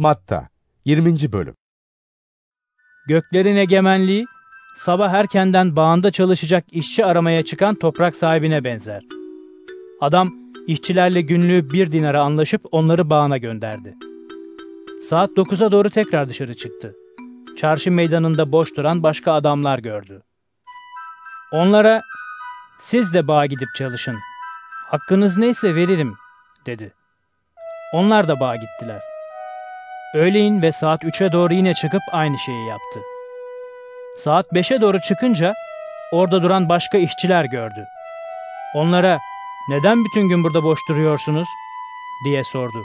Matta 20. Bölüm Göklerin egemenliği, sabah erkenden bağında çalışacak işçi aramaya çıkan toprak sahibine benzer. Adam, işçilerle günlüğü bir dinara anlaşıp onları bağına gönderdi. Saat 9'a doğru tekrar dışarı çıktı. Çarşı meydanında boş duran başka adamlar gördü. Onlara, siz de bağa gidip çalışın. Hakkınız neyse veririm, dedi. Onlar da bağa gittiler. Öğleyin ve saat 3'e doğru yine çıkıp aynı şeyi yaptı. Saat 5'e doğru çıkınca orada duran başka işçiler gördü. Onlara neden bütün gün burada boş duruyorsunuz diye sordu.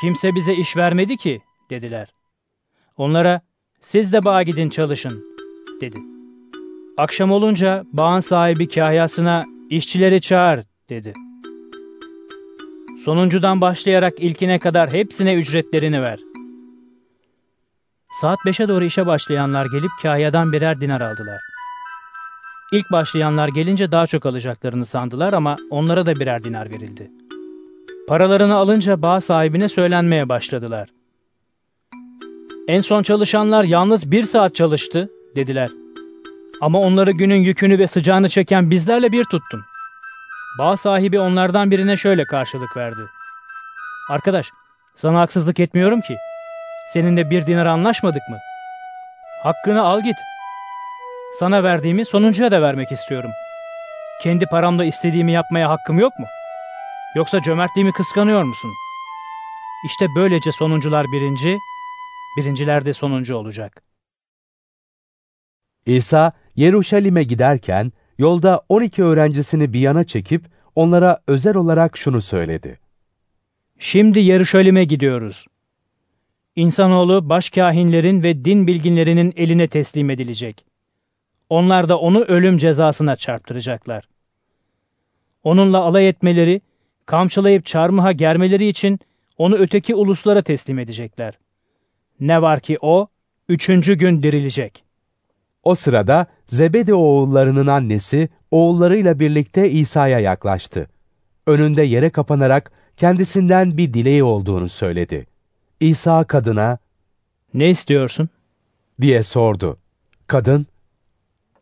Kimse bize iş vermedi ki dediler. Onlara siz de bağa gidin çalışın dedi. Akşam olunca bağın sahibi kahyasına işçileri çağır dedi. Sonuncudan başlayarak ilkine kadar hepsine ücretlerini ver. Saat 5'e doğru işe başlayanlar gelip kahyadan birer dinar aldılar. İlk başlayanlar gelince daha çok alacaklarını sandılar ama onlara da birer dinar verildi. Paralarını alınca bağ sahibine söylenmeye başladılar. En son çalışanlar yalnız bir saat çalıştı, dediler. Ama onları günün yükünü ve sıcağını çeken bizlerle bir tuttun. Bağ sahibi onlardan birine şöyle karşılık verdi. Arkadaş, sana haksızlık etmiyorum ki. Seninle bir dinar anlaşmadık mı? Hakkını al git. Sana verdiğimi sonuncuya da vermek istiyorum. Kendi paramla istediğimi yapmaya hakkım yok mu? Yoksa cömertliğimi kıskanıyor musun? İşte böylece sonuncular birinci, birinciler de sonuncu olacak. İsa Yeruşalim'e giderken yolda 12 öğrencisini bir yana çekip onlara özel olarak şunu söyledi. Şimdi Yeruşalim'e gidiyoruz. İnsanoğlu başkahinlerin ve din bilginlerinin eline teslim edilecek. Onlar da onu ölüm cezasına çarptıracaklar. Onunla alay etmeleri, kamçılayıp çarmıha germeleri için onu öteki uluslara teslim edecekler. Ne var ki o, üçüncü gün dirilecek. O sırada Zebedi oğullarının annesi oğullarıyla birlikte İsa'ya yaklaştı. Önünde yere kapanarak kendisinden bir dileği olduğunu söyledi. İsa kadına Ne istiyorsun? diye sordu. Kadın,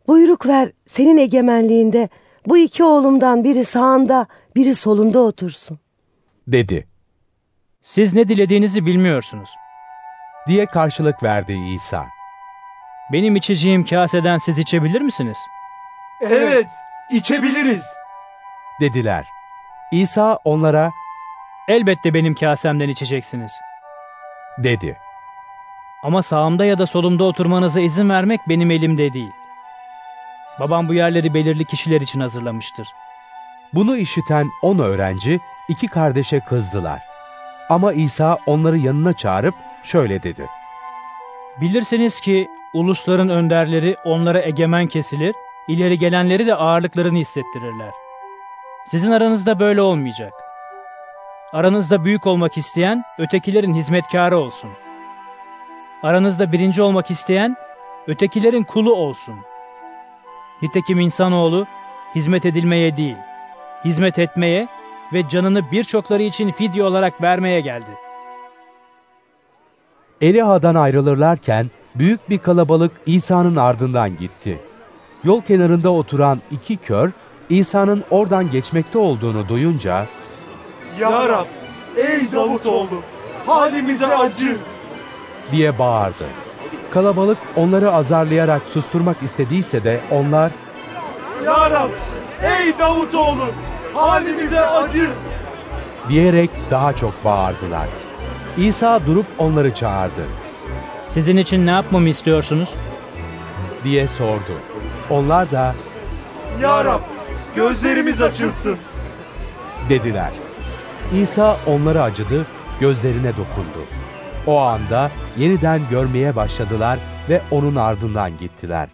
Buyruk ver senin egemenliğinde bu iki oğlumdan biri sağında biri solunda otursun. dedi Siz ne dilediğinizi bilmiyorsunuz. diye karşılık verdi İsa. Benim içeceğim kaseden siz içebilir misiniz? Evet, içebiliriz. Dediler. İsa onlara Elbette benim kasemden içeceksiniz. Dedi. Ama sağımda ya da solumda oturmanıza izin vermek benim elimde değil. Babam bu yerleri belirli kişiler için hazırlamıştır. Bunu işiten on öğrenci iki kardeşe kızdılar. Ama İsa onları yanına çağırıp şöyle dedi. Bilirsiniz ki ulusların önderleri onlara egemen kesilir, ileri gelenleri de ağırlıklarını hissettirirler. Sizin aranızda böyle olmayacak. Aranızda büyük olmak isteyen ötekilerin hizmetkarı olsun. Aranızda birinci olmak isteyen ötekilerin kulu olsun. Nitekim insanoğlu hizmet edilmeye değil, hizmet etmeye ve canını birçokları için fidye olarak vermeye geldi. Eliha'dan ayrılırlarken büyük bir kalabalık İsa'nın ardından gitti. Yol kenarında oturan iki kör İsa'nın oradan geçmekte olduğunu duyunca Ya Rab, ey Davutoğlu, halimize acı. diye bağırdı. Kalabalık onları azarlayarak susturmak istediyse de onlar Ya Rab, ey Davutoğlu, halimize acı. diyerek daha çok bağırdılar. İsa durup onları çağırdı Sizin için ne yapmamı istiyorsunuz? diye sordu. Onlar da Ya Rab, gözlerimiz açılsın. dediler. İsa onlara acıdı, gözlerine dokundu. O anda yeniden görmeye başladılar ve onun ardından gittiler.